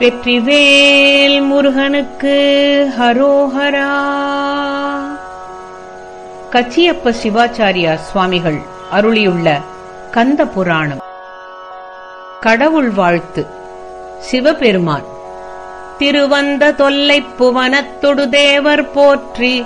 வெற்றிவேல் முருகனுக்கு ஹரோஹரா. கச்சியப்ப சிவாச்சாரியா சுவாமிகள் அருளியுள்ள கந்த புராணம். கடவுள் வாழ்த்து. சிவபெருமான் திருவந்த தொல்லை புவனத்தொடு தேவர் போற்றி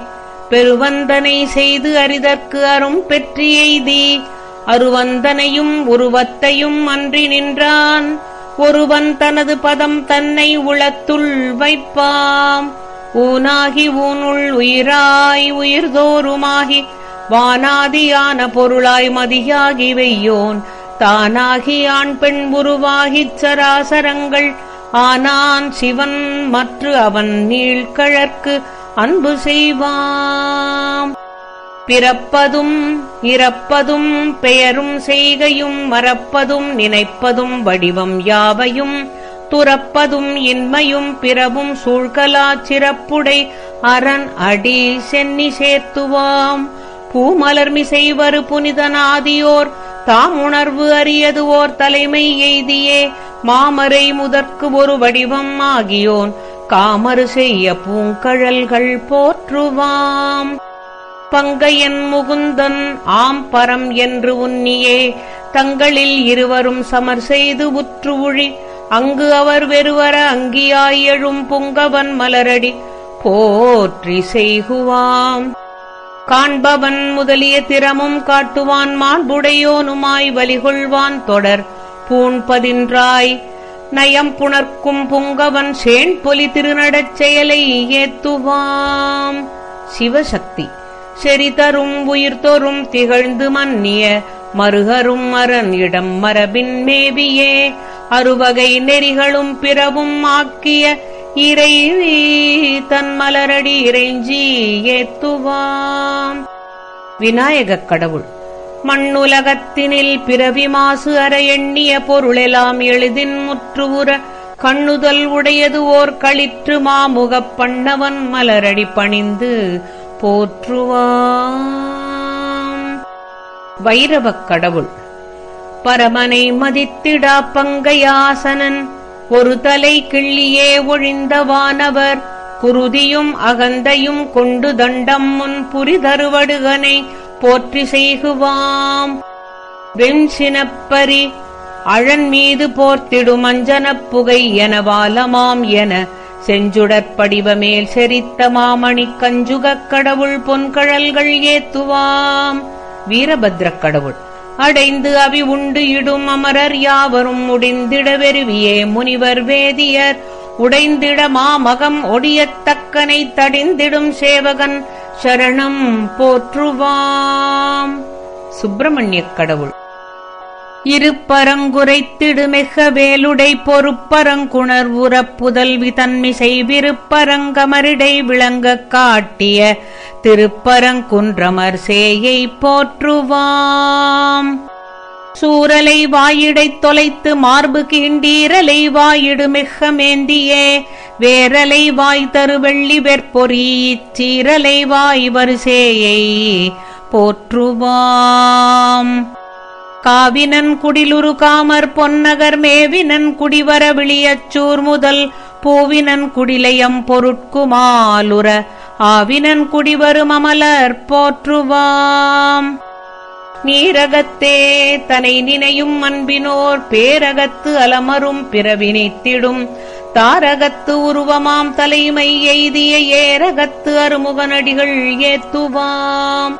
பெருவந்தனை செய்து அரிதற்கு அரும் பெற்றி எய்தி அருவந்தனையும் உருவத்தையும் அன்றி நின்றான். ஒருவன் தனது பதம் தன்னை உளத்துள் வைப்பாம். ஊனாகி ஊனுள் உயிராய் உயிர்தோறுமாகி வானாதியான பொருளாய் மதியாகி வெய்யோன். தானாகி ஆண் பெண் உருவாகிச் சராசரங்கள் ஆனான் சிவன் மற்று அவன் நீழ்கழற்கு அன்பு செய்வாம். பிறப்பதும் இறப்பதும் பெயரும் செய்கையும் மறப்பதும் நினைப்பதும் வடிவம் யாவையும் துறப்பதும் இன்மையும் பிறவும் சூழ்கலாச் சிறப்புடை அரண் அடி சென்னி சேர்த்துவாம். பூமலர்மிசைவரு புனிதனாதியோர் தாம் உணர்வு அறியது ஓர் தலைமை எய்தியே மாமரை முதற்கு ஒரு வடிவம் ஆகியோன் காமறு செய்ய பூங்கழல்கள் போற்றுவாம். பங்கையன் முகுந்தன் ஆம் பரம் என்று உன்னியே. தங்களில் இருவரும் சமர் செய்து உற்று உழி. அங்கு அவர் வெறுவர அங்கியாய் எழும் புங்கவன் மலரடி. போற்றி செய்குவாம். காண்பவன் முதலிய திறமும் காட்டுவான் மாண்புடையோனுமாய் வலிகொள்வான் தொடர். பூண்பதின்றாய் நயம் புணர்க்கும் புங்கவன் சேண் பொலி திருநடச் செயலை ஏத்துவாம். சிவசக்தி. செறிதரும் உயிர்தொரும் திகழ்ந்து மன்னிய மருகரும் மரன் இடம் மரபின் மேவியே. அறுவகை நெறிகளும் பிறவும் ஆக்கிய இறை தன் மலரடி இறைஞ்சி ஏத்துவாம். விநாயகக் கடவுள் மண்ணுலகத்தினில் பிறவி மாசு அற எண்ணிய பொருளெல்லாம் எளிதின் முற்றுவுற கண்ணுதல் உடையது ஓர் களிற்று மாமுகப் பண்ணவன் மலரடி பணிந்து போற்றுவாம். வைரவக் கடவுள் பரமனை மதித்திடா பங்கையாசனன் ஒரு தலை கிள்ளியே ஒழிந்த வானவர் குருதியும் அகந்தையும் கொண்டு தண்டம் முன் புரிதருவடுகனை போற்றி செய்குவாம். வெண்சினப்பரி அழன் மீது போர்த்திடும் அஞ்சனப் புகை என வாலமாம் என செஞ்சுடற்படிவமேல் செரித்த மாமணிக் கஞ்சுகக் கடவுள் பொன்கழல்கள் ஏத்துவாம். வீரபத்ரக் கடவுள் அடைந்து அவி உண்டு இடும் அமரர் யாவரும் முடிந்திட வெறுவியே முனிவர் வேதியர். உடைந்திட மாமகம் ஒடியத்தக்கனை தடிந்திடும் சேவகன் சரணம் போற்றுவாம். சுப்பிரமணியக் கடவுள் இருப்பரங்குரைத்திடுமெக வேலுடை பொறுப்பரங்குணர் உறப்புதல்வி தன்மிசை விருப்பரங்கமரிடை விளங்கக் காட்டிய திருப்பரங்குன்றமர் சேயை போற்றுவாம். சூரலை வாயிடைத் தொலைத்து மார்பு கீண்டீரலை வாயிடுமிக மேந்தியே வேரலை வாய் தருவெள்ளி வெற்பொறி இச்சீரலை வாய் வரிசேயை போற்றுவாம். காவினன் குடிலுரு காமர் பொன்னகர் மேவினன் குடிவர விளியச்சூர் முதல் பூவினன் குடிலயம் பொருட்குமாலுர ஆவினன் குடிவரும் அமலர் போற்றுவாம். நீரகத்தே தனை நினையும் அன்பினோர் பேரகத்து அலமரும் பிறவினைத்திடும். தாரகத்து உருவமாம் தலைமை எய்திய ஏரகத்து அருமுகனடிகள் ஏத்துவாம்.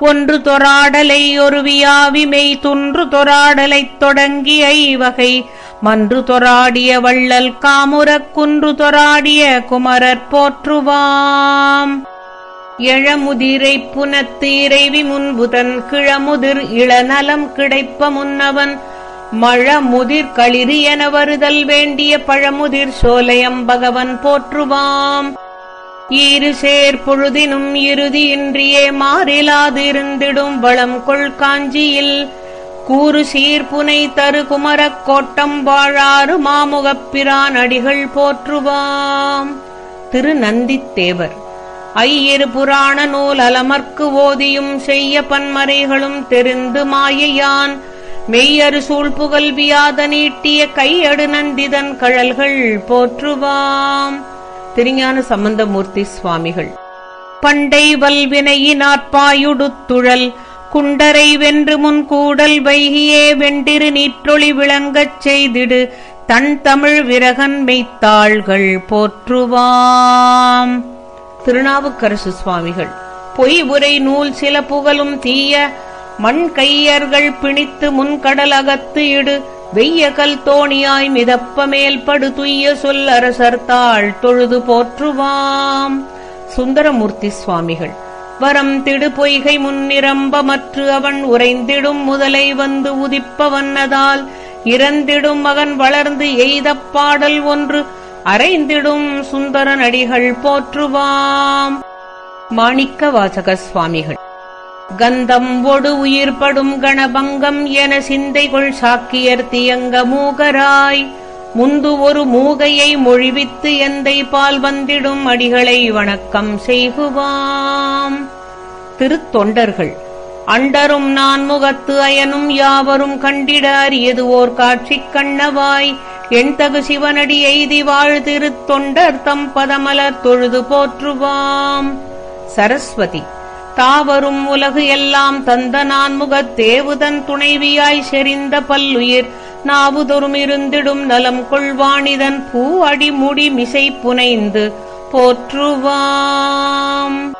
ஒன்று தொராடலை ஒரு வியாவிமை துன்று தொராடலைத் தொடங்கி ஐவகை. மன்று தொராடிய வள்ளல் காமுரக் குன்று தொராடிய குமரர் போற்றுவாம். எழமுதிரை புனத்து இறைவி முன்புதன் கிழமுதிர் இளநலம் கிடைப்ப முன்னவன். மழமுதிர் களிறு என வருதல் வேண்டிய பழமுதிர் சோலையம் பகவன் போற்றுவாம். ஈறு சேர்பொழுதினும் இறுதியின்றியே மாறிலாதிருந்திடும் வளம் கொள் காஞ்சியில். கூறு சீர்புனை தரு குமரக் கோட்டம் வாழாறு மாமுகப்பிரான் அடிகள் போற்றுவாம். திருநந்தித்தேவர் ஐயிரு புராண நூல் அலமர்க்கு ஓதியும் செய்ய பன்மறைகளும் தெரிந்து மாயையான். மெய்யரு சூழ்புகல்வியாத நீட்டிய கையடு நந்திதன் கழல்கள் போற்றுவாம். திருஞான சம்பந்தமூர்த்தி சுவாமிகள். பண்டை வல்வினையினாற்பாயுடுத்துழல் குண்டரை வென்று முன் கூடல் வைகியே வெண்டிரு நீற்றொளி விளங்கச் செய்திடு தன் தமிழ் விரகன் மெய்த்தாள்கள் போற்றுவாம். திருநாவுக்கரசு சுவாமிகள் பொய் உரை நூல் சில புகழும் தீய மண் கையர்கள் பிணித்து முன்கடல் அகத்து இடு வெய்ய கல் தோணியாய் மிதப்ப மேல்படு படுதுய்ய சொல் அரசர்த்தாள் தொழுது போற்றுவாம். சுந்தரமூர்த்தி சுவாமிகள் வரம் திடு பொய்கை முன்னிரம்ப மற்று அவன் உறைந்திடும் முதலை வந்து உதிப்பவன்னதால் இறந்திடும் மகன் வளர்ந்து எய்தப் பாடல் ஒன்று அரைந்திடும் சுந்தர நடிகள் போற்றுவாம். மாணிக்க வாசக சுவாமிகள் கந்தம் ஒடு உயிர்படும் கணபங்கம் என சிந்தைகொள் சாக்கியர் தியங்க மூகராய். முந்து ஒரு மூகையை மொழிவித்து எந்தை பால் வந்திடும் அடிகளை வணக்கம் செய்குவாம். திருத்தொண்டர்கள் அண்டரும் நான் முகத்து அயனும் யாவரும் கண்டிட அரியது ஓர் காட்சிக் கண்ணவாய். எண்தகு சிவனடி எய்தி வாழ் திருத்தொண்டர் தம் பதமலர் தொழுது போற்றுவாம். சரஸ்வதி தாவரும் உலகு எல்லாம் தந்த நான்முகத் தேவுதன் துணைவியாய் செறிந்த பல்லுயிர். நாவுதொரும் இருந்திடும் நலம் கொள்வாணிதன் பூ அடிமுடி மிசை புனைந்து போற்றுவாம்.